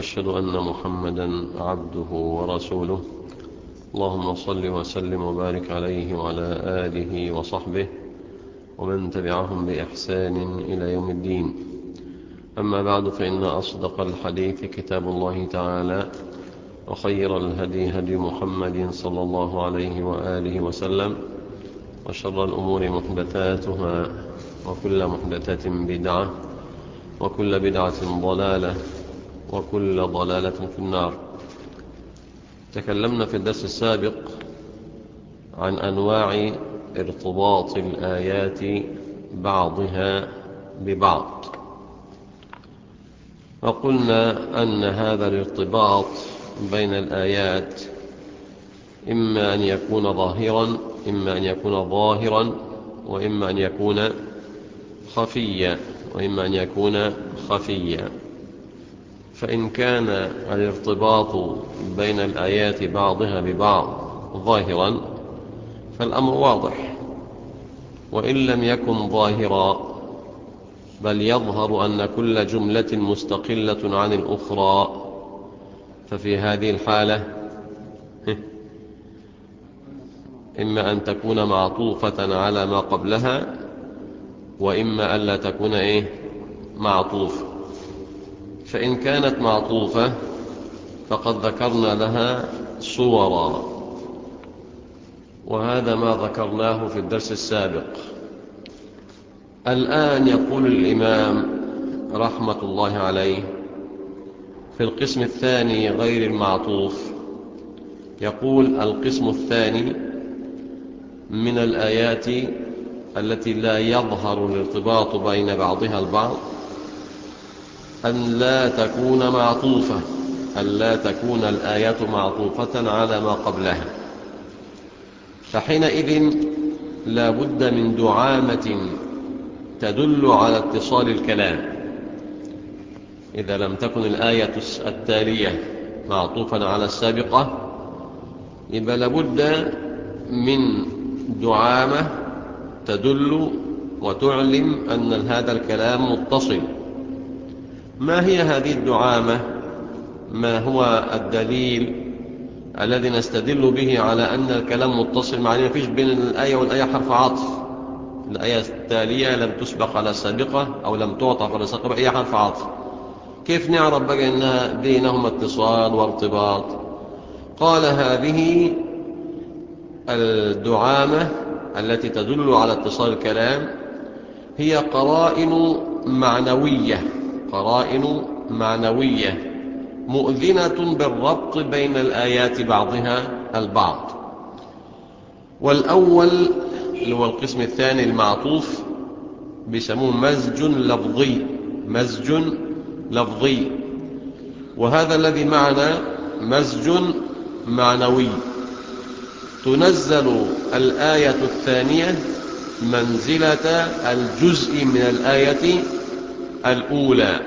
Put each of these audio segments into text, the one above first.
وأشهد أن محمدا عبده ورسوله. اللهم صل وسلم وبارك عليه وعلى آله وصحبه ومن تبعهم بإحسان إلى يوم الدين. أما بعد فإن أصدق الحديث كتاب الله تعالى وخير الهدي هدي محمد صلى الله عليه وآله وسلم وشر الأمور محدثاتها وكل محدثة بدعة وكل بدعة ضلالة وكل ضلالة في النار. تكلمنا في الدرس السابق عن أنواع ارتباط الآيات بعضها ببعض. وقلنا أن هذا الارتباط بين الآيات إما أن يكون ظاهرا إما أن يكون ظاهرا وإما أن يكون خفيا وإما أن يكون خفيا. فإن كان الارتباط بين الآيات بعضها ببعض ظاهرا فالأمر واضح. وإن لم يكن ظاهرا بل يظهر أن كل جملة مستقلة عن الأخرى ففي هذه الحالة إما أن تكون معطوفة على ما قبلها وإما أن لا تكون إيه؟ معطوفة فإن كانت معطوفة فقد ذكرنا لها صورا. وهذا ما ذكرناه في الدرس السابق. الآن يقول الإمام رحمة الله عليه في القسم الثاني غير المعطوف يقول القسم الثاني من الآيات التي لا يظهر الارتباط بين بعضها البعض أن لا تكون معطوفة أن لا تكون الآيات معطوفة على ما قبلها. فحينئذ لا بد من دعامة تدل على اتصال الكلام. إذا لم تكن الآية التالية معطوفا على السابقة يبقى لابد من دعامة تدل وتعلم أن هذا الكلام متصل. ما هي هذه الدعامة؟ ما هو الدليل الذي نستدل به على أن الكلام متصل معنى ما فيش بين الآية والآية حرف عطف. الآية التالية لم تسبق على السابقة أو لم تعطف على السابقة هي حرف عطف. كيف نعرف بقى أن بينهما اتصال وارتباط؟ قال هذه الدعامة التي تدل على اتصال الكلام هي قرائن معنوية. قرائن معنوية مؤذنة بالربط بين الآيات بعضها البعض. والأول اللي هو القسم الثاني المعطوف بيسموه مزج لفظي مزج لفظي. وهذا الذي معنا مزج معنوي. تنزل الآية الثانية منزلة الجزء من الآية الأولى.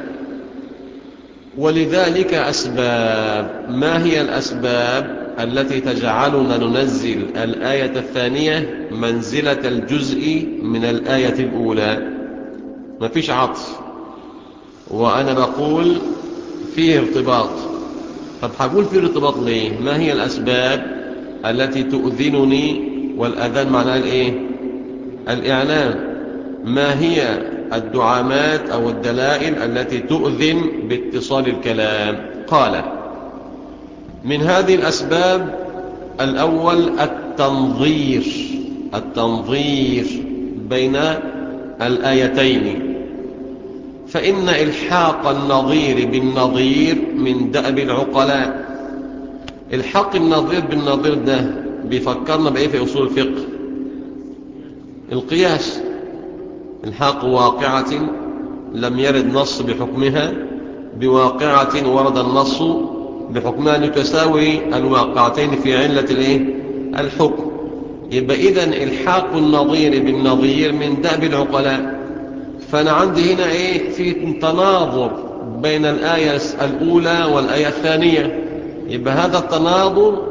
ولذلك أسباب ما هي الأسباب التي تجعلنا ننزل الآية الثانية منزلة الجزء من الآية الأولى؟ ما فيش عطف. وأنا بقول فيه ارتباط. طب هقول فيه ارتباط ليه؟ ما هي الأسباب التي تؤذنني؟ والأذان معناه الإيه الإعلان. ما هي الدعامات أو الدلائل التي تؤذن باتصال الكلام. قال من هذه الأسباب الأول التنظير التنظير بين الآيتين. فإن إلحاق النظير بالنظير من دأب العقلاء. إلحاق النظير بالنظير ده بيفكرنا بإيه في أصول الفقه؟ القياس. الحاق واقعة لم يرد نص بحكمها بواقعة ورد النص بحكمها لتساوي الواقعتين في علة الإيه؟ الحكم. يبقى إذن إلحاق النظير بالنظير من دأب العقلاء. فأنا عندي هنا إيه؟ في تناظر بين الآية الأولى والآية الثانية. يبقى هذا التناظر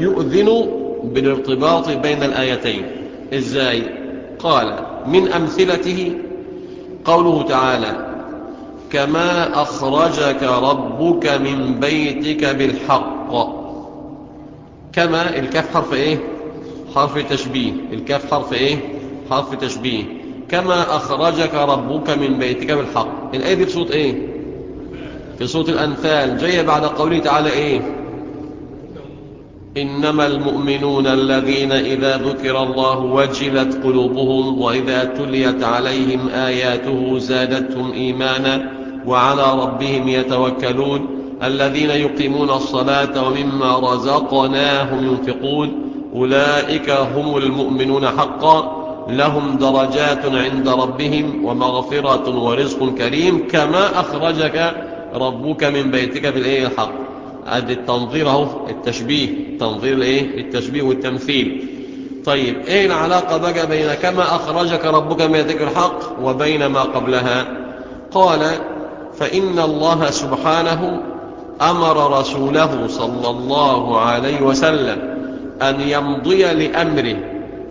يؤذن بالارتباط بين الآيتين. إزاي؟ قال من أمثلته قوله تعالى كما أخرجك ربك من بيتك بالحق. كما الكاف حرف إيه؟ حرف تشبيه. الكاف حرف إيه؟ حرف تشبيه. كما أخرجك ربك من بيتك بالحق. الآية دي في صوت إيه؟ في صوت الأنفال. جاية بعد قوله تعالى إيه؟ إنما المؤمنون الذين إذا ذكر الله وجلت قلوبهم وإذا تليت عليهم آياته زادتهم إيمانا وعلى ربهم يتوكلون الذين يقيمون الصلاة ومما رزقناهم ينفقون أولئك هم المؤمنون حقا لهم درجات عند ربهم ومغفرة ورزق كريم كما أخرجك ربك من بيتك بالإيه الحق ادي التنظير أهو التشبيه. تنظير الإيه؟ التشبيه والتمثيل. طيب إيه العلاقة بقى بين كما أخرجك ربك من بيتك الحق وبين ما قبلها؟ قال فإن الله سبحانه أمر رسوله صلى الله عليه وسلم أن يمضي لأمره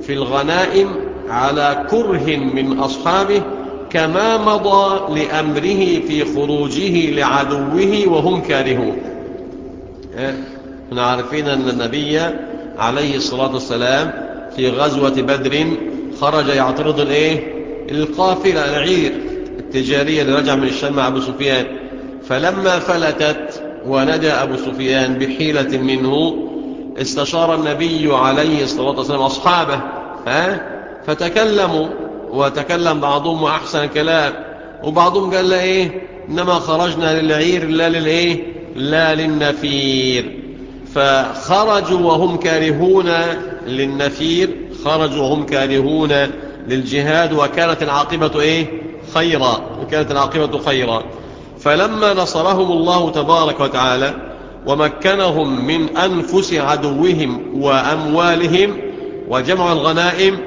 في الغنائم على كره من أصحابه كما مضى لأمره في خروجه لعدوه وهم كارهون. إحنا عارفين أن النبي عليه الصلاة والسلام في غزوة بدر خرج يعترض الإيه؟ القافلة العير التجارية اللي رجع من الشام مع أبو سفيان. فلما فلتت ونجى أبو سفيان بحيلة منه استشار النبي عليه الصلاة والسلام أصحابه ها؟ فتكلموا وتكلم بعضهم أحسن كلام وبعضهم قال له إيه؟ إنما خرجنا للعير لا للإيه؟ لا للنفير. فخرجوا وهم كارهون للنفير خرجوا وهم كارهون للجهاد وكانت العاقبة إيه؟ خيرا وكانت العاقبة خيرا. فلما نصرهم الله تبارك وتعالى ومكنهم من أنفس عدوهم وأموالهم وجمعوا الغنائم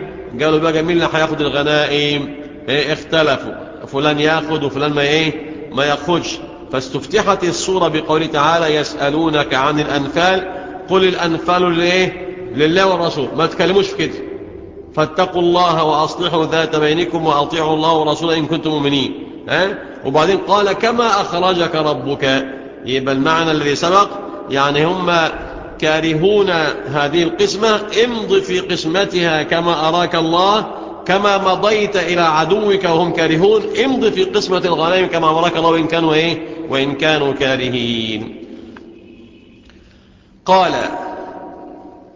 قالوا بقى مين اللي هياخد الغنائم؟ إيه اختلفوا. فلان ياخد وفلان ما إيه ما ياخدش. فاستفتحت السورة بقوله تعالى يسألونك عن الأنفال قل الأنفال لإيه؟ لله والرسول. ما تكلموش في كده. فاتقوا الله وأصلحوا ذات بينكم وأطيعوا الله ورسوله إن كنتم مؤمنين. ها؟ وبعدين قال كما أخرجك ربك. يبقى المعنى الذي سبق يعني هم كارهون هذه القسمة. امض في قسمتها كما أراك الله كما مضيت إلى عدوك وهم كارهون. امض في قسمة الغنائم كما أمرك الله وإن كانوا إيه؟ وإن كانوا كارهين. قال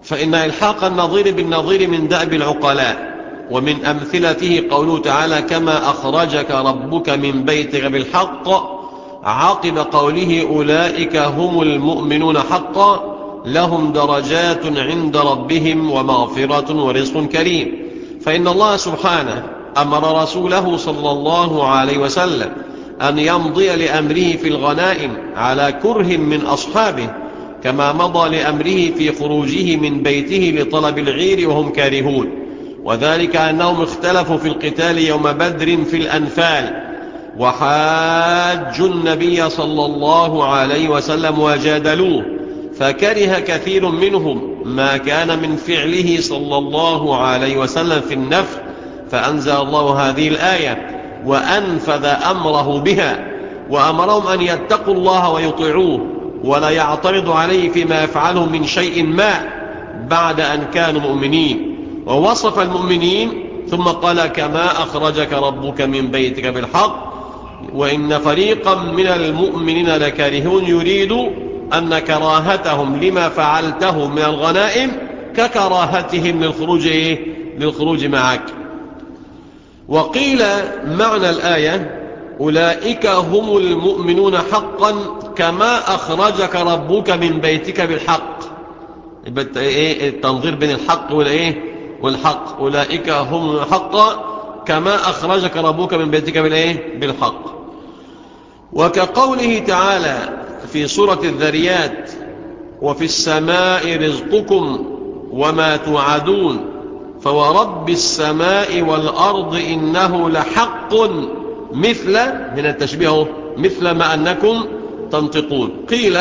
فإن إلحاق النظير بالنظير من دأب العقلاء ومن أمثلته قوله تعالى كما أخرجك ربك من بيتك بالحق عقب قوله أولئك هم المؤمنون حقا لهم درجات عند ربهم ومغفرة ورزق كريم. فإن الله سبحانه أمر رسوله صلى الله عليه وسلم أن يمضي لأمره في الغنائم على كره من أصحابه كما مضى لأمره في خروجه من بيته لطلب العير وهم كارهون. وذلك أنهم اختلفوا في القتال يوم بدر في الأنفال. وحاجوا النبي صلى الله عليه وسلم وجادلوه فكره كثير منهم ما كان من فعله صلى الله عليه وسلم في النفل فأنزل الله هذه الآية وأنفذ أمره بها وأمرهم أن يتقوا الله ويطيعوه ولا يعترض عليه فيما يفعله من شيء ما بعد أن كانوا مؤمنين ووصف المؤمنين ثم قال كما أخرجك ربك من بيتك بالحق وإن فريقا من المؤمنين لكارهون يريد أن كراهتهم لما فعلته من الغنائم ككراهتهم للخروج إيه؟ للخروج معك وقيل معنى الآية أولئك هم المؤمنون حقا كما أخرجك ربك من بيتك بالحق. إيه التنظير بين الحق والإيه؟ والحق. أولئك هم حقا كما أخرجك ربك من بيتك بالإيه؟ بالحق. وكقوله تعالى في سورة الذريات وفي السماء رزقكم وما توعدون. فورب السماء والأرض إنه لحق مثل من التشبيه مثل ما أنكم تنطقون. قيل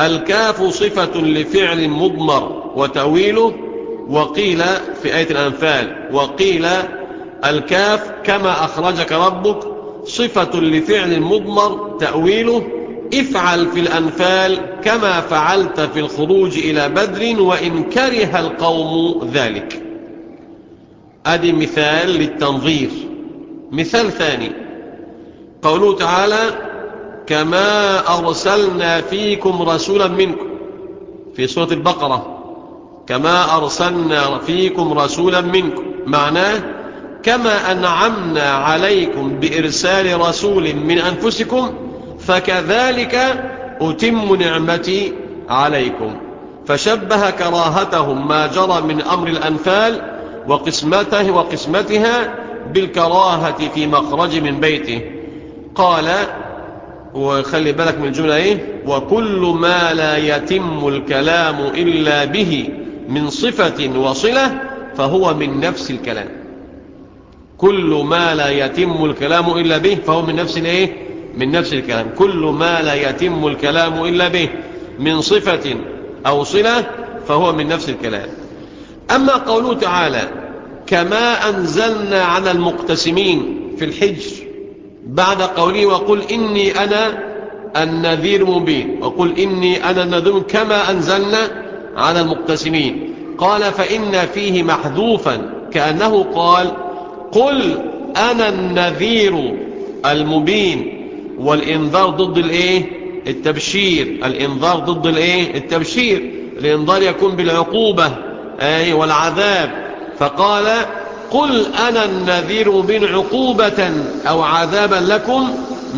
الكاف صفة لفعل مضمر وتأويله وقيل في آية الأنفال وقيل الكاف كما أخرجك ربك صفة لفعل مضمر تأويله. افعل في الأنفال كما فعلت في الخروج إلى بدر وإن كره القوم ذلك. أدي مثال للتنظير. مثال ثاني. قوله تعالى كما أرسلنا فيكم رسولا منكم في سورة البقرة. كما أرسلنا فيكم رسولا منكم معناه كما أنعمنا عليكم بإرسال رسول من أنفسكم فكذلك أتم نعمتي عليكم. فشبه كراهتهم ما جرى من أمر الأنفال وقسمته وقسمتها بالكراهة في مخرج من بيته. قال وخلي بالك من الجملة إيه؟ وكل ما لا يتم الكلام إلا به من صفة وصلة فهو من نفس الكلام. كل ما لا يتم الكلام إلا به فهو من نفس الايه من نفس الكلام. كل ما لا يتم الكلام إلا به من صفة أو صلة فهو من نفس الكلام. أما قوله تعالى كما أنزلنا على المقتسمين في الحجر بعد قوله وقل إني أنا النذير مبين وقل إني أنا النذير كما أنزلنا على المقتسمين. قال فإن فيه محذوفا كأنه قال قل أنا النذير المبين. والإنذار ضد الإيه؟ التبشير. الإنذار ضد الإيه؟ التبشير. الإنذار يكون بالعقوبة. أي والعذاب. فقال قل أنا النذير مبين عقوبة أو عذابا لكم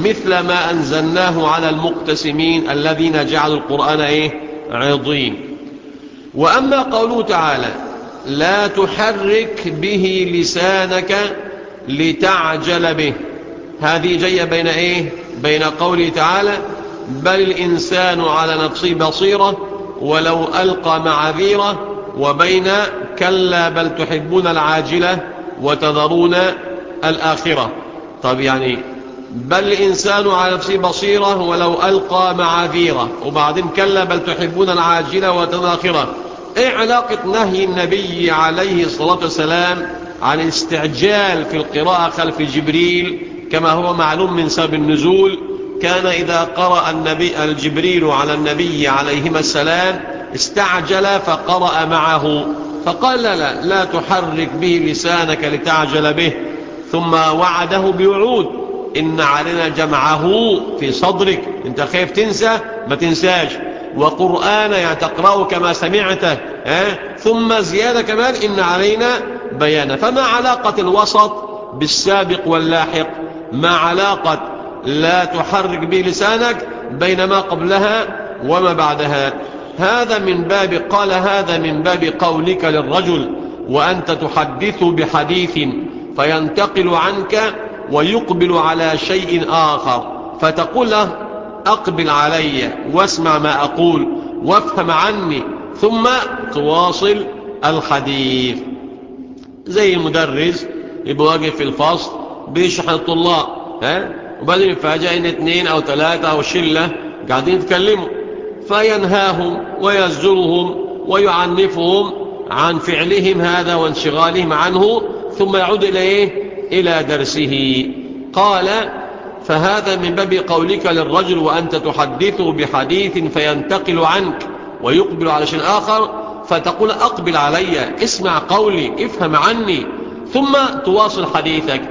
مثل ما أنزلناه على المقتسمين الذين جعلوا القرآن إيه؟ عظيم وأما قوله تعالى لا تحرك به لسانك لتعجل به. هذه جاية بين إيه؟ بين قوله تعالى بل الإنسان على نفسه بصيرة ولو ألقى معذيرة وبين كلا بل تحبون العاجلة وتذرون الآخرة. طب يعني بل الإنسان على نفسه بصيرة ولو ألقى معاذيرة. وبعدين كلا بل تحبون العاجلة وتذرون الآخرة إيه علاقة نهي النبي عليه الصلاة والسلام عن الاستعجال في القراءة خلف جبريل؟ كما هو معلوم من سبب النزول كان إذا قرأ النبي الجبريل على النبي عليهما السلام استعجل فقرأ معه فقال لا لا, تحرك به لسانك لتعجل به. ثم وعده بوعود إن علينا جمعه في صدرك. أنت خايف تنسى؟ ما تنساش. وقرآن تقرأه كما سمعته آه؟ ثم زيادة كمان إن علينا بيانا فما علاقة الوسط بالسابق واللاحق؟ ما علاقة لا تحرك به لسانك بين ما قبلها وما بعدها. هذا من باب قال هذا من باب قولك للرجل وأنت تحدث بحديث فينتقل عنك ويقبل على شيء آخر فتقول له أقبل علي واسمع ما أقول وافهم عني ثم تواصل الحديث. زي المدرس يبقى واقف في الفصل بيشرح الطلاب ها؟ وبعدين يفاجئ إن اثنين أو ثلاثة أو شلة قاعدين يتكلموا. فينهاهم ويزجرهم ويعنفهم عن فعلهم هذا وانشغالهم عنه ثم يعود إلى إيه؟ إلى درسه قال فهذا من باب قولك للرجل وأنت تحدثه بحديث فينتقل عنك ويقبل على شيء آخر فتقول أقبل علي اسمع قولي افهم عني ثم تواصل حديثك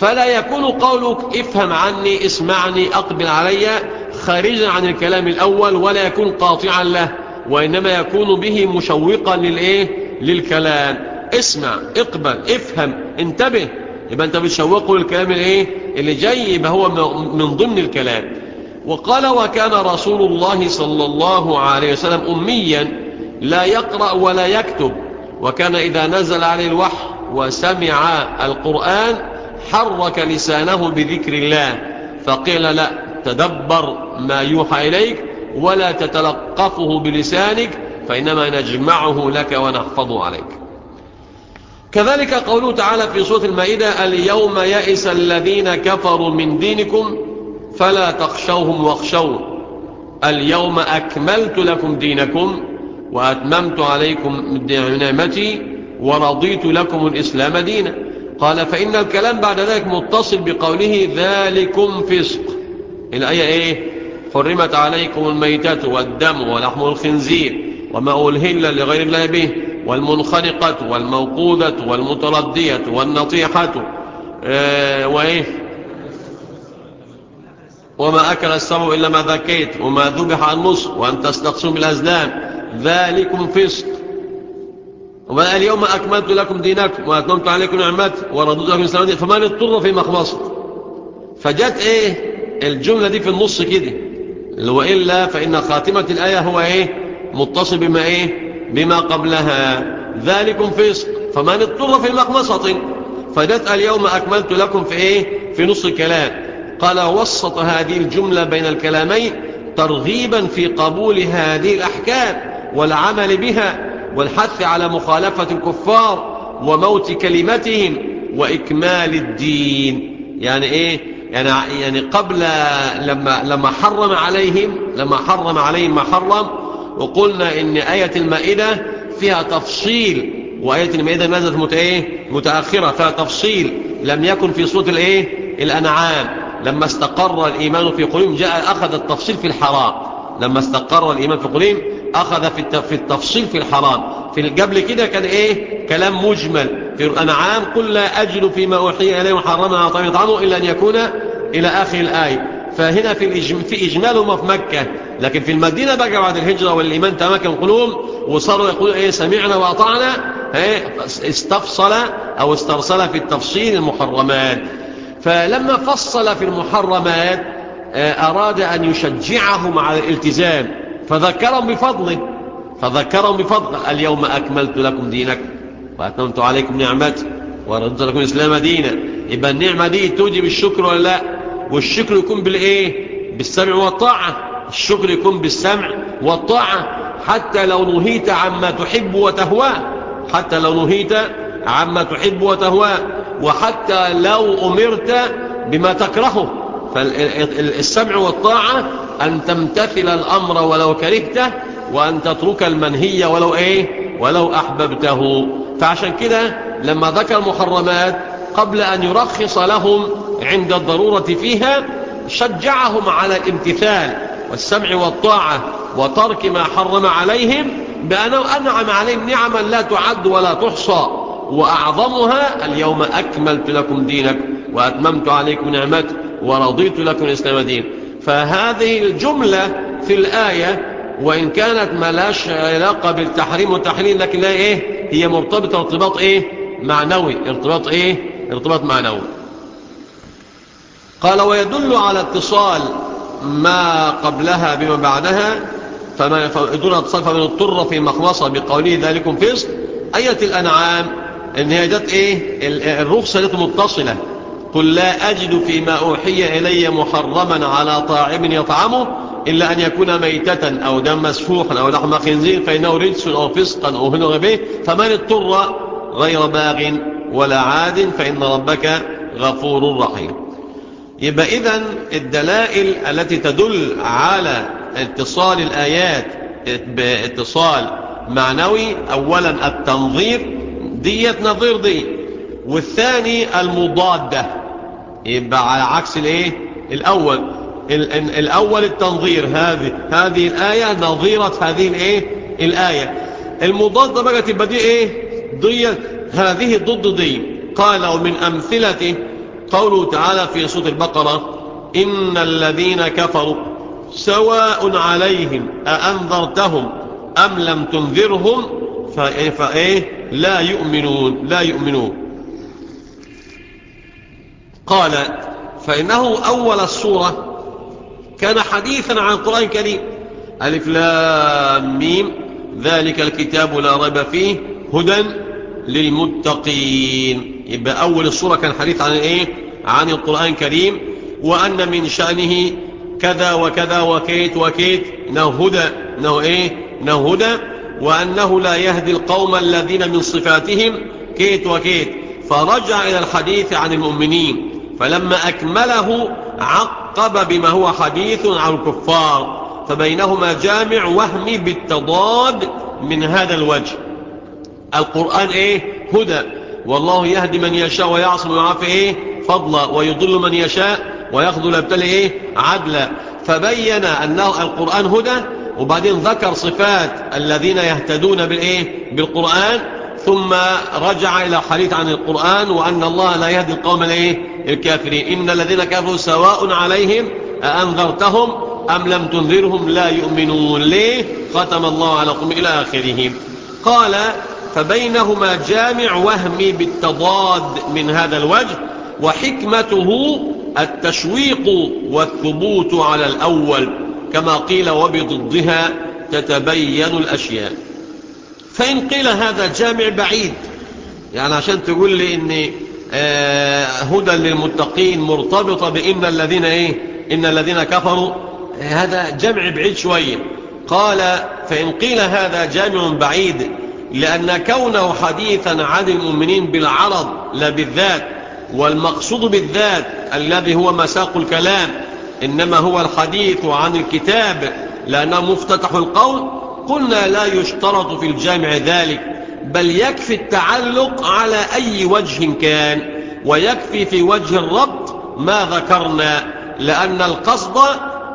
فلا يكون قولك افهم عني اسمعني أقبل علي خارجا عن الكلام الأول ولا يكون قاطعا له وإنما يكون به مشوقا للإيه؟ للكلام. اسمع اقبل افهم انتبه. يبقى أنت بتشوقه للكلام الإيه؟ اللي جاي يبقى هو من ضمن الكلام. وقال وكان رسول الله صلى الله عليه وسلم أميا لا يقرأ ولا يكتب. وكان إذا نزل عليه الوحي وسمع القرآن حرك لسانه بذكر الله. فقيل لا تدبر ما يوحى إليك ولا تتلقفه بلسانك فإنما نجمعه لك ونحفظه عليك. كذلك قوله تعالى في سورة المائدة اليوم يئس الذين كفروا من دينكم فلا تخشوهم واخشون اليوم أكملت لكم دينكم وأتممت عليكم نعمتي ورضيت لكم الإسلام دينا. قال فإن الكلام بعد ذلك متصل بقوله ذلكم فسق. الآية إيه؟ حرمت عليكم الميتة والدم ولحم الخنزير وما ألهل لغير الله به والمنخنقة والموقوذة والمتردية والنطيحة. آه وإيه؟ وما أكل السمع إلا ما ذكيت وما ذبح عن وأن تستقسم بالأزلام ذلكم فسق. وما اليوم أكملت لكم دينكم وأتممت عليكم نعمتي ورضيت لكم الإسلام دين فمن اضطر في مخمصة. فجت إيه؟ الجملة دي في النص كده. وإلا فإن خاتمة الآية هو إيه؟ متصل بما إيه؟ بما قبلها. ذلكم فسق. فمن اضطر في مخمصة فجت اليوم أكملت لكم في إيه؟ في نص الكلام. قال وسط هذه الجملة بين الكلامين ترغيبا في قبول هذه الأحكام والعمل بها والحث على مخالفة الكفار وموت كلمتهم وإكمال الدين. يعني إيه؟ يعني, يعني قبل لما, لما حرم عليهم لما حرم عليهم ما حرم وقلنا إن آية المائدة فيها تفصيل وآية المائدة نزلت مت إيه؟ متأخرة فيها تفصيل. لم يكن في صوت الإيه؟ الأنعام. لما استقر الإيمان في قلوبهم جاء أخذ التفصيل في الحرام. لما استقر الإيمان في قلوبهم أخذ في التفصيل في الحرام. في قبل كده كان إيه؟ كلام مجمل. في الأنعام قل لا أجل فيما أوحي إليه محرما على طعام يطعمه إلا أن يكون إلى آخر الآية. فهنا في. في إجمالهم في مكة. لكن في المدينة بقى بعد الهجرة والإيمان تمكن قلوب. وصاروا يقولوا إيه؟ سمعنا وأطعنا. إيه؟ استفصل أو استرسل في التفصيل المحرمات. فلما فصل في المحرمات أراد أن يشجعهم على الالتزام. فذكرهم بفضله. فذكرهم بفضله اليوم أكملت لكم دينكم وأتممت عليكم نعمتي ورضت لكم الإسلام دينا. يبقى النعمة دي توجب الشكر ولا لا؟ والشكر يكون بالإيه؟ بالسمع والطاعة. الشكر يكون بالسمع والطاعة. حتى لو نهيت عما تحب وتهواه حتى لو نهيت عما تحب وتهواه وحتى لو أمرت بما تكرهه. فالسمع والطاعة أن تمتثل الأمر ولو كرهته وأن تترك المنهي ولو إيه؟ ولو أحببته. فعشان كده لما ذكر محرمات قبل أن يرخص لهم عند الضرورة فيها شجعهم على الامتثال والسمع والطاعة وترك ما حرم عليهم بأنه أنعم عليهم نعما لا تعد ولا تحصى. وأعظمها اليوم أكملت لكم دينك وأتممت عليكم نعمتي ورضيت لكم الإسلام دين فهذه الجملة في الآية وإن كانت ملاش علاقة بالتحريم والتحليل لكن لا إيه؟ هي مرتبطة ارتباط إيه؟ معنوي. ارتباط إيه؟ ارتباط معنوي. قال ويدل على اتصال ما قبلها بما بعدها فما يدل على اتصال فمن اضطر في مخمصة بقوله ذلكم فسق آية الأنعام؟ إن هي جت إيه؟ الرخصة جت متصلة. قل لا أجد فيما أوحي إلي محرما على طاعم يطعمه. إلا أن يكون ميتة أو دم مسفوحا أو لحم خنزير فإنه رجس أو فسقا أو هنغ به فمن اضطر غير باغ ولا عاد فإن ربك غفور رحيم. يبقى إذن الدلائل التي تدل على اتصال الآيات باتصال معنوي أولا التنظير دية نظير دي. والثاني المضادة. يبقى على عكس الإيه؟ الأول. الأول التنظير هذه هذه الآية نظيرة هذه الايه الآية. المضادة بقى تبقى دي إيه؟ دي هذه ضد دي قال ومن أمثلته قوله تعالى في سورة البقرة إن الذين كفروا سواء عليهم أأنذرتهم أم لم تنذرهم فإيه لا يؤمنون لا يؤمنون. قال فإنه أول الصورة كان حديثا عن القرآن الكريم. ألف لام ميم. ذلك الكتاب لا ريب فيه. هدى للمتقين. يبقى أول الصورة كان حديث عن إيه؟ عن القرآن الكريم. وأن من شأنه كذا وكذا وكيت وكيت. إنه هدى. إنه إيه؟ إنه هدى. وأنه لا يهدي القوم الذين من صفاتهم. كيت وكيت. فرجع إلى الحديث عن المؤمنين. فلما أكمله عقب بما هو حديث عن الكفار فبينهما جامع وهمي بالتضاد من هذا الوجه. القرآن إيه؟ هدى. والله يهدي من يشاء ويعصم ويعافي إيه؟ فضلا ويضل من يشاء ويخذل يبتلي إيه؟ عدلا. فبين أنه القرآن هدى وبعدين ذكر صفات الذين يهتدون بالإيه بالقرآن ثم رجع إلى حديث عن القرآن وأن الله لا يهدي القوم الإيه الكافرين. إن الذين كفروا سواء عليهم أأنذرتهم أم لم تنذرهم لا يؤمنون. ليه؟ ختم الله على قوم إلى آخره. قال فبينهما جامع وهمي بالتضاد من هذا الوجه وحكمته التشويق والثبوت على الأول كما قيل وبضدها تتبين الأشياء. فإن قيل هذا جامع بعيد يعني عشان تقول لي آه هدى للمتقين مرتبطة بإن الذين إيه؟ إن الذين كفروا. هذا جمع بعيد شوية قال فإن قيل هذا جامع بعيد لأن كونه حديثا عن المؤمنين بالعرض لا بالذات والمقصود بالذات الذي هو مساق الكلام إنما هو الحديث عن الكتاب لأنه مفتتح القول قلنا لا يشترط في الجامع ذلك. بل يكفي التعلق على أي وجه كان ويكفي في وجه الربط ما ذكرنا لأن القصد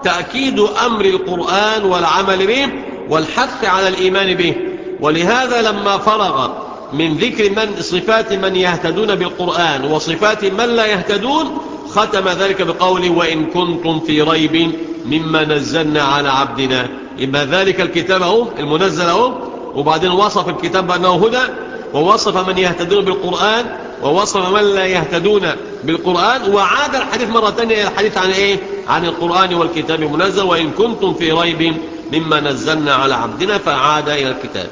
تأكيد أمر القرآن والعمل به والحث على الإيمان به. ولهذا لما فرغ من ذكر من صفات من يهتدون بالقرآن وصفات من لا يهتدون ختم ذلك بقوله وإن كنتم في ريب مما نزلنا على عبدنا إما ذلك الكتاب اهو المنزل اهو وبعدين وصف الكتاب بأنه هدى ووصف من يهتدون بالقرآن ووصف من لا يهتدون بالقرآن وعاد الحديث مرة ثانية الحديث عن إيه؟ عن القرآن والكتاب المنزل وإن كنتم في ريب مما نزلنا على عبدنا فعاد إلى الكتاب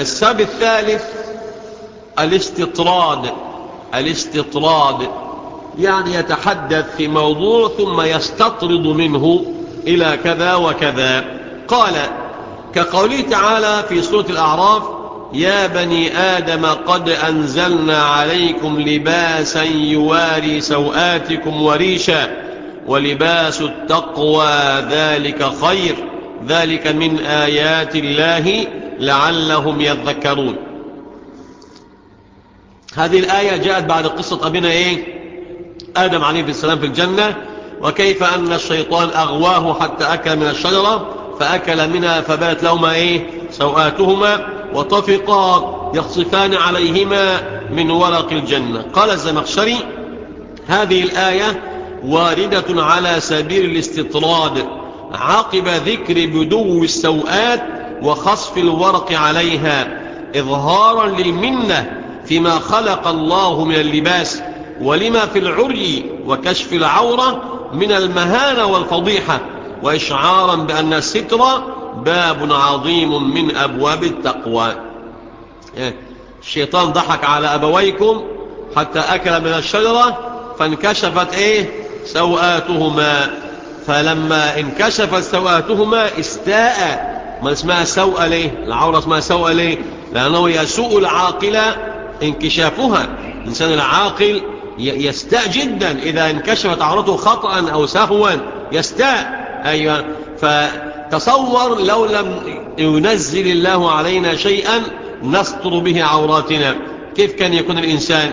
السبب الثالث الاستطراد الاستطراد يعني يتحدث في موضوع ثم يستطرد منه إلى كذا وكذا قال كقوله تعالى في سورة الأعراف يا بني آدم قد أنزلنا عليكم لباسا يواري سوآتكم وريشا ولباس التقوى ذلك خير ذلك من آيات الله لعلهم يذكرون. هذه الآية جاءت بعد قصة أبينا إيه؟ آدم عليه السلام في الجنة وكيف أن الشيطان أغواه حتى أكل من الشجرة؟ فأكل منها فبات لهما إيه؟ سوآتهما وطفقا يخصفان عليهما من ورق الجنة. قال الزمخشري هذه الآية واردة على سبيل الاستطراد عقب ذكر بدو السوآت وخصف الورق عليها إظهارا للمنة فيما خلق الله من اللباس ولما في العري وكشف العورة من المهانة والفضيحة. وإشعارا بأن الستر باب عظيم من أبواب التقوى. الشيطان ضحك على أبويكم حتى أكل من الشجرة فانكشفت إيه سوآتهما. فلما انكشفت سوآتهما استاء. ما اسمها سوء ليه؟ العورة اسمها سوء ليه؟ لأنه يسوء العاقلة انكشافها. الإنسان العاقل يستاء جدا. إذا انكشفت عورته خطأ أو سهوا يستاء. أيوة. فتصور لو لم ينزل الله علينا شيئا نستر به عوراتنا. كيف كان يكون الإنسان؟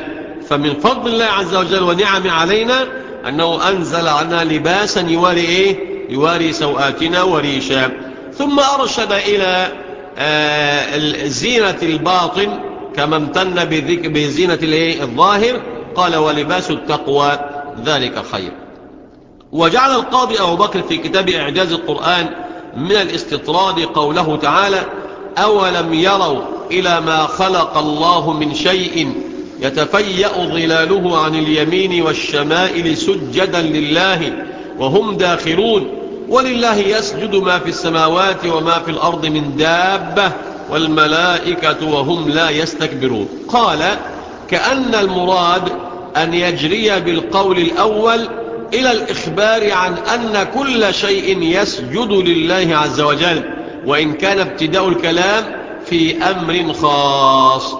فمن فضل الله عز وجل ونعم علينا أنه أنزل عنا لباسا يواري إيه؟ يواري سوآتنا وريشا ثم أرشد إلى آه زينة الباطن كما امتن بزينة الظاهر. قال ولباس التقوى ذلك خير. وجعل القاضي أبو بكر في كتاب إعجاز القرآن من الاستطراد قوله تعالى أولم يروا إلى ما خلق الله من شيء يتفيأ ظلاله عن اليمين والشمائل سجدا لله وهم داخلون ولله يسجد ما في السماوات وما في الأرض من دابة والملائكة وهم لا يستكبرون قال كأن المراد أن يجري بالقول الأول إلى الإخبار عن أن كل شيء يسجد لله عز وجل وإن كان ابتداء الكلام في أمر خاص.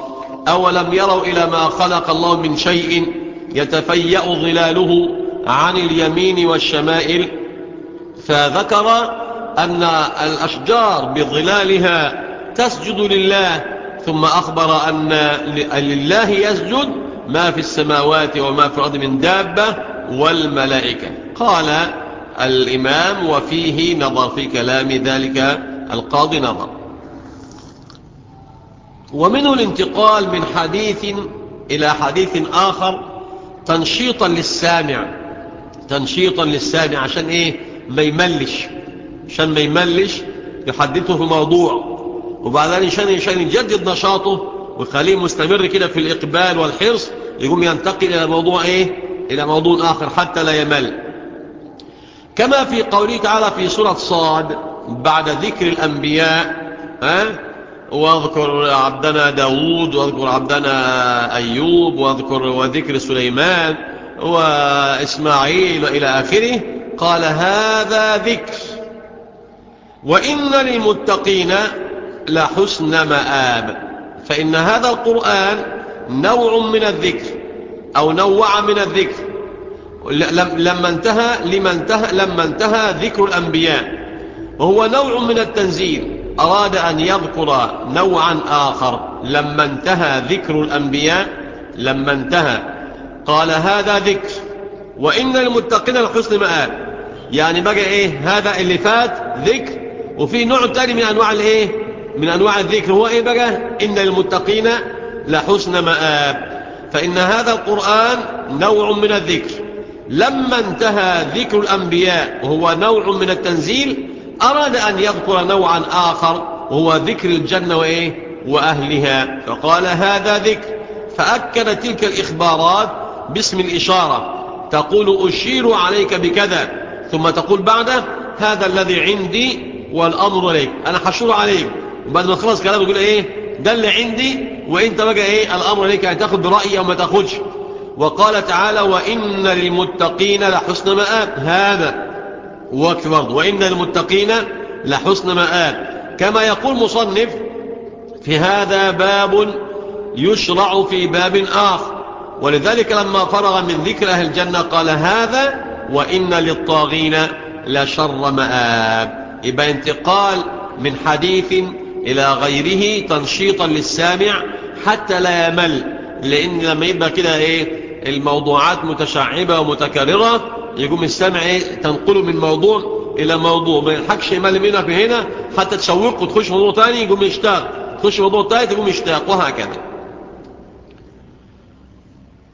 أولم يروا إلى ما خلق الله من شيء يتفيأ ظلاله عن اليمين والشمائل؟ فذكر أن الأشجار بظلالها تسجد لله ثم أخبر أن لله يسجد ما في السماوات وما في الأرض من دابة والملائكة. قال الإمام وفيه نظر في كلام ذلك القاضي نظر. ومنه الانتقال من حديث إلى حديث آخر تنشيطا للسامع. تنشيطا للسامع عشان إيه؟ ما يملش. عشان ما يملش يحدثه في موضوع. وبعدين عشان عشان يجدد نشاطه ويخليه مستمر كده في الإقبال والحرص يقوم ينتقل إلى موضوع إيه؟ إلى موضوع آخر حتى لا يمل. كما في قوله تعالى في سورة صاد بعد ذكر الأنبياء ها؟ واذكر عبدنا داود واذكر عبدنا أيوب واذكر وذكر سليمان وإسماعيل إلى آخره قال هذا ذكر. وإن للمتقين لحسن مآب. فإن هذا القرآن نوع من الذكر. أو نوع من الذكر. لما انتهى لما انتهى لما انتهى ذكر الأنبياء. وهو نوع من التنزيل. أراد أن يذكر نوعا آخر. لما انتهى ذكر الأنبياء لما انتهى. قال هذا ذكر. وإن المتقين الحسن مآب. يعني بقى إيه؟ هذا اللي فات ذكر. وفي نوع تاني من أنواع الإيه؟ من أنواع الذكر. هو إيه بقى؟ إن المتقين لحسن مآب. فإن هذا القرآن نوع من الذكر. لما انتهى ذكر الأنبياء وهو نوع من التنزيل أراد أن يذكر نوعا آخر وهو ذكر الجنة وإيه؟ وأهلها. فقال هذا ذكر. فأكد تلك الإخبارات باسم الإشارة. تقول أشير عليك بكذا. ثم تقول بعده هذا الذي عندي والأمر عليك أنا حشور عليك. وبعد ما خلص كلامه يقول إيه؟ ده اللي عندي وإنت بقى الأمر عليك أن تأخذ برأيي أو ما تأخذش. وقال تعالى وإن للمتقين لحسن مآب. هذا وقت برضه. وإن للمتقين لحسن مآب. كما يقول مصنف في هذا باب يشرع في باب آخر. ولذلك لما فرغ من ذكر أهل الجنة قال هذا وإن للطاغين لشر مآب. يبقى انتقال من حديث إلى غيره تنشيطا للسامع حتى لا يمل لأن لما يبقى كده إيه الموضوعات متشعبة ومتكررة يقوم السامع إيه تنقله من موضوع إلى موضوع ما يلحقش يمل منها في هنا حتى تشوق وتخش موضوع تاني يقوم يشتاق. تخش موضوع تالت يقوم يشتاق وهكذا.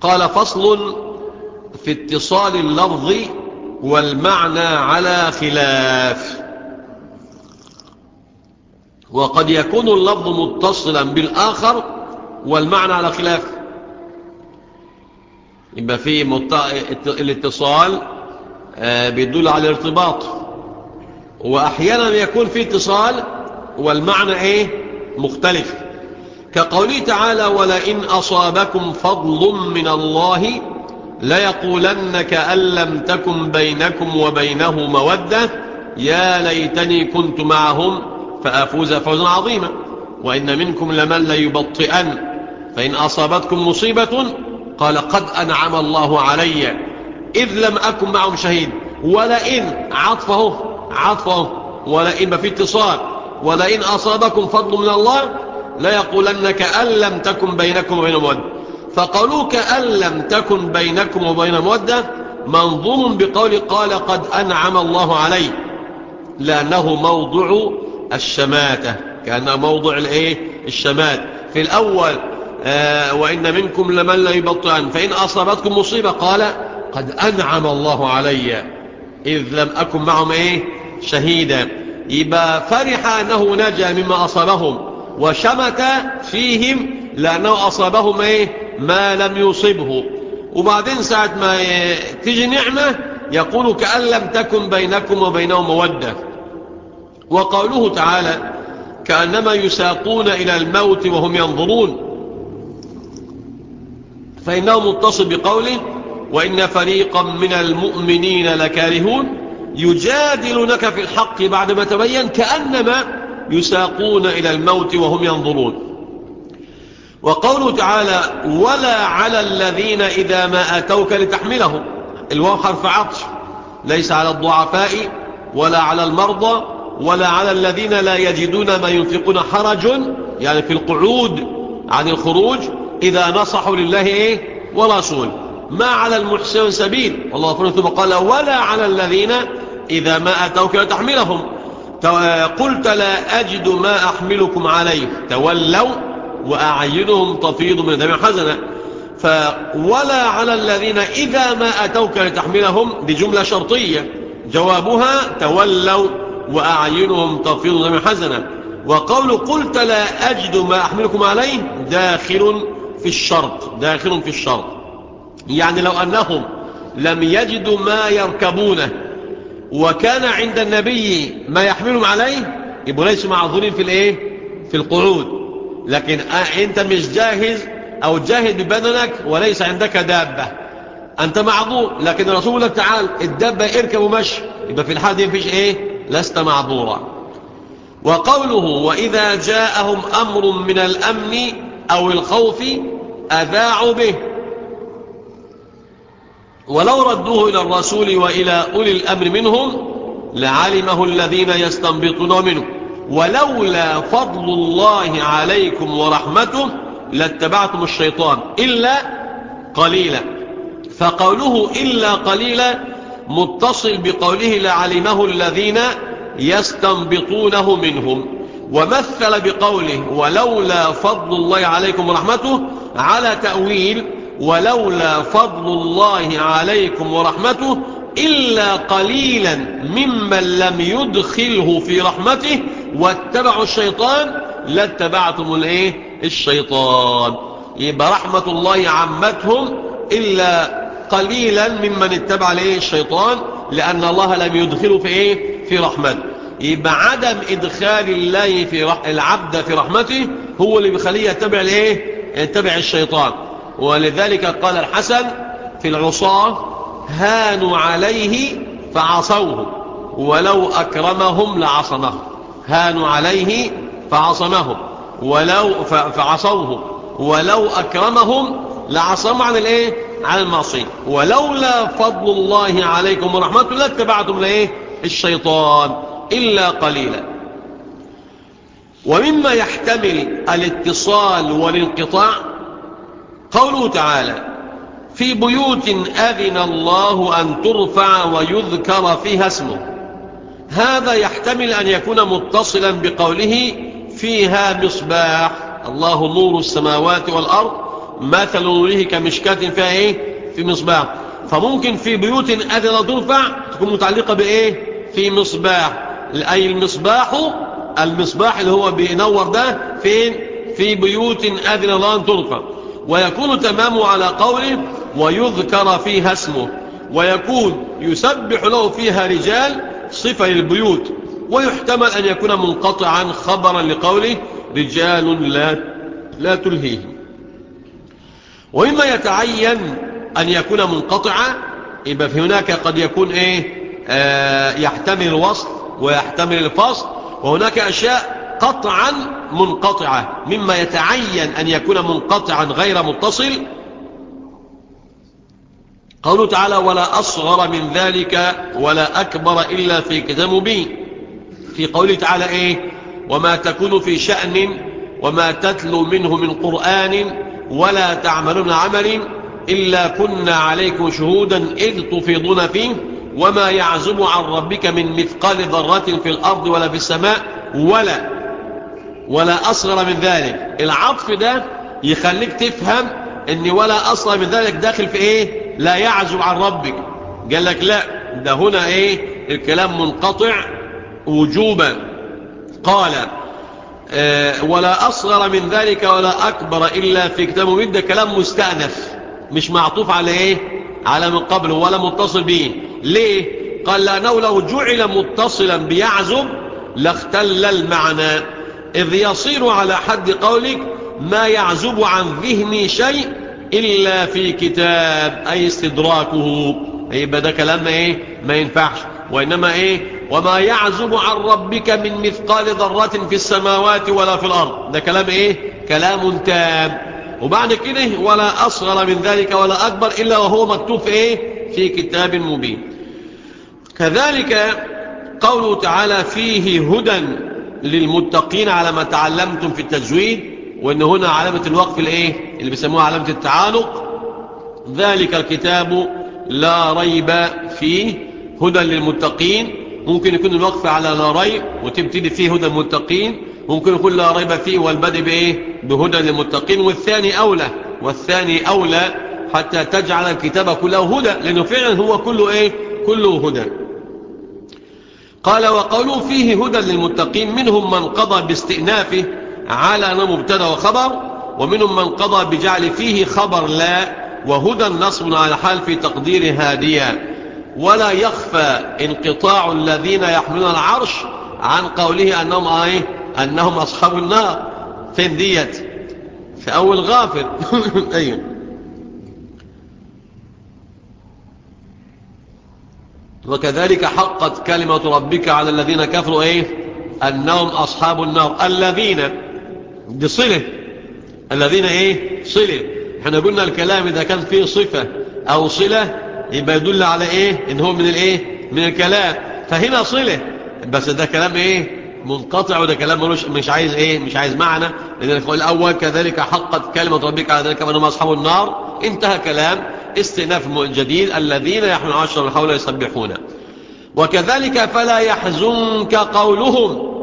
قال فصل في اتصال اللفظ والمعنى على خلاف. وقد يكون اللفظ متصلا بالآخر والمعنى على خلاف. يبقى في مت... الاتصال بيدل على الارتباط. وأحيانا يكون في اتصال والمعنى إيه؟ مختلف. كقوله تعالى ولئن أصابكم فضل من الله ليقولن كأن لم تكن بينكم وبينه مودة يا ليتني كنت معهم فأفوز فوزا عظيما. وإن منكم لمن ليبطئن. فإن أصابتكم مصيبة قال قد أنعم الله علي إذ لم أكن معهم شهيد ولئن عطفه عطفه ولئن ما في اتصال ولئن أصابكم فضل من الله ليقولن كأن لم تكن بينكم وبين مودة فقالوا كأن لم تكن بينكم وبين مودة منظوم بقول قال قد أنعم الله علي لأنه موضع الشماتة كأنه موضع الإيه؟ الشمات في الأول وإن منكم لمن لا يبطئن فإن أصابتكم مصيبة قال قد أنعم الله علي. إذ لم أكن معهم إيه؟ شهيدا. يبقى فرح أنه نجا مما أصابهم وشمت فيهم لأنه أصابهم إيه؟ ما لم يصبه وبعدين ساعة ما تيجي نعمة يقول كأن لم تكن بينكم وبينهم مودة. وقوله تعالى كأنما يساقون إلى الموت وهم ينظرون. فإنه متصل بقوله وإن فريقا من المؤمنين لكارهون يجادلونك في الحق بعدما تبين كأنما يساقون إلى الموت وهم ينظرون. وقوله تعالى ولا على الذين إذا ما أتوك لتحملهم. الواو حرف عطش. ليس على الضعفاء ولا على المرضى ولا على الذين لا يجدون ما ينفقون حرج يعني في القعود عن الخروج إذا نصحوا لله إيه؟ ورسول. ما على المحسن سبيل. والله فرد ثم قال ولا على الذين إذا ما أتوك لتحملهم. قلت لا أجد ما أحملكم عليه تولوا وأعينهم تفيض من دم حزنا فولا على الذين إذا ما أتوك لتحملهم بجملة شرطية. جوابها تولوا وأعينهم تفيض من دم حزنا وقول قلت لا أجد ما أحملكم عليه داخل في الشرط داخل في الشرط. يعني لو أنهم لم يجدوا ما يركبونه وكان عند النبي ما يحملهم عليه يبقوا ليسوا معذورين في الإيه؟ في القعود. لكن أنت مش جاهز أو جاهد ببدنك وليس عندك دابة. أنت معذور لكن الرسول لك تعال الدابة اركب ومشي. يبقى في الحال دي مفيش إيه؟ لست معذورا. وقوله وإذا جاءهم أمر من الأمن أو الخوف أذاعوا به. ولو ردوه إلى الرسول وإلى أولي الأمر منهم لعلمه الذين يستنبطون منه. ولولا فضل الله عليكم ورحمته لاتبعتم الشيطان إلا قليلا. فقوله إلا قليلا متصل بقوله لعلمه الذين يستنبطونه منهم. ومثل بقوله ولولا فضل الله عليكم ورحمته على تأويل ولولا فضل الله عليكم ورحمته إلا قليلا ممن لم يدخله في رحمته واتبعوا الشيطان لاتبعتم الإيه؟ الشيطان. يبقى رحمة الله عمتهم إلا قليلا ممن اتبع الإيه؟ الشيطان لأن الله لم يدخله في إيه؟ في رحمته. يبقى عدم إدخال الله في رح... العبد في رحمته هو اللي بيخليه يتبع الإيه؟ يتبع الشيطان. ولذلك قال الحسن في العصاة هانوا عليه فعصوه ولو أكرمهم لعصمهم هانوا عليه فعصمهم ولو فعصوه ولو أكرمهم لعصموا عن الإيه؟ عن المعصية. ولولا فضل الله عليكم ورحمته لاتبعتم الإيه؟ الشيطان. إلا قليلا. ومما يحتمل الاتصال والانقطاع قوله تعالى في بيوت أذن الله أن ترفع ويذكر فيها اسمه هذا يحتمل أن يكون متصلا بقوله فيها مصباح الله نور السماوات والأرض مثل نوره كمشكاة فيها إيه؟ في مصباح فممكن في بيوت أذن ترفع تكون متعلقة بإيه؟ في مصباح. أي المصباح المصباح اللي هو بينور ده فين؟ في بيوت أذن الله أن ترفع ويكون تمامه على قوله ويذكر فيها اسمه. ويكون يسبح له فيها رجال صفة للبيوت. ويحتمل أن يكون منقطعا خبرا لقوله رجال لا, لا تلهيهم. ومما يتعين أن يكون منقطعا يبقى هناك قد يكون إيه؟ آه يحتمل الوصل ويحتمل الفصل وهناك أشياء قطعا منقطعة مما يتعين أن يكون منقطعا غير متصل. قوله تعالى ولا أصغر من ذلك ولا أكبر إلا في كتاب مبين في قوله تعالى إيه؟ وما تكون في شأن وما تتلو منه من قرآن ولا تعملون عمل إلا كنا عليكم شهودا إذ تفيضون فيه وما يعزب عن ربك من مثقال ذرة في الأرض ولا في السماء ولا ولا أصغر من ذلك. العطف ده يخليك تفهم إن ولا أصغر من ذلك داخل في إيه؟ لا يعزب عن ربك. قال لك لا ده هنا إيه؟ الكلام منقطع وجوبا. قال آه ولا أصغر من ذلك ولا أكبر إلا في كتاب مبين. ده كلام مستأنف مش معطوف على إيه؟ على من قبله ولا متصل به. ليه؟ قال لأنه لو جعل متصلا بيعزب لاختل المعنى. إذ يصير على حد قولك ما يعزب عن ذهني شيء إلا في كتاب أي استدراكه. يبقى ده كلام إيه؟ ما ينفعش. وإنما إيه؟ وما يعزب عن ربك من مثقال ذرة في السماوات ولا في الأرض. ده كلام إيه؟ كلام تام. وبعد كده ولا أصغر من ذلك ولا أكبر إلا وهو مكتوب في إيه؟ في كتاب مبين. كذلك قوله تعالى فيه هدى للمتقين على ما تعلمتم في التجويد وإن هنا علامة الوقف الإيه؟ اللي بيسموها علامة التعانق. ذلك الكتاب لا ريب فيه هدى للمتقين. ممكن يكون الوقف على لا ريب وتبتدي فيه هدى المتقين. ممكن يكون لا ريب فيه والبدء بإيه؟ بهدى للمتقين. والثاني أولى والثاني أولى حتى تجعل الكتاب كله هدى لأنه فعلا هو كله إيه؟ كله هدى. قال وقالوا فيه هدى للمتقين منهم من قضى باستئنافه على أنه مبتدا وخبر ومنهم من قضى بجعل فيه خبر لا وهدى نصب على حال في تقدير هاديا. ولا يخفى انقطاع الذين يحملون العرش عن قوله أنهم, آيه أنهم أصحاب النار. فين ديت؟ في أول غافر. أيوه. وكذلك حقت كلمة ربك على الذين كفروا إيه؟ أنهم أصحاب النار. الذين دي صلة. الذين إيه؟ صلة. إحنا قلنا الكلام إذا كان فيه صفة أو صلة يبقى يدل على إيه؟ إن هو من الإيه؟ من الكلام. فهنا صلة. بس ده كلام إيه؟ منقطع وده كلام ملوش مش عايز إيه؟ مش عايز معنى. لأن الأول كذلك حقت كلمة ربك على ذلك إنهم أصحاب النار. انتهى كلام. استئناف جديد الذين يحملون عشر من حوله يسبحون. وكذلك فلا يحزنك قولهم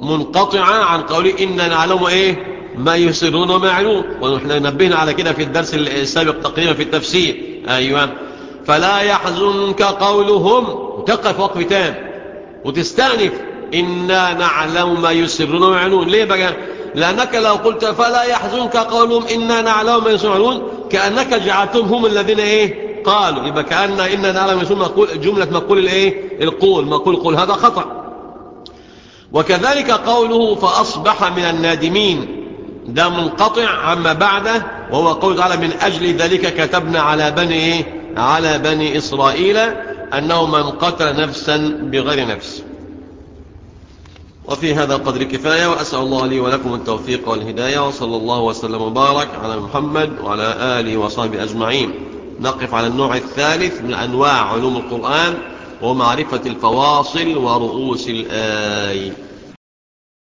منقطعا عن قوله إننا نعلم إيه؟ ما يسرون وما يعلون ونحن نبهنا على كده في الدرس السابق تقريبا في التفسير. أيوة. فلا يحزنك قولهم. تقف وقف تام. وتستأنف. إنا نعلم ما يسرون وما يعلون ليه بقى؟ لأنك لو قلت فلا يحزنك قولهم إنا نعلم ما يسرون كأنك جعلتهم هم الذين إيه؟ قالوا. يبقى كأن إنا نعلم مقول جملة مقول الإيه؟ القول. مقول قول هذا خطأ. وكذلك قوله فأصبح من النادمين. ده منقطع عما بعده. وهو قول تعالى من أجل ذلك كتبنا على بني إيه؟ على بني إسرائيل أنه من قتل نفسا بغير نفس. وفي هذا قدر كفاية وأسأل الله لي ولكم التوفيق والهداية وصلى الله وسلم وبارك على محمد وعلى آله وصحبه أجمعين. نقف على النوع الثالث من أنواع علوم القرآن ومعرفة الفواصل ورؤوس الآي.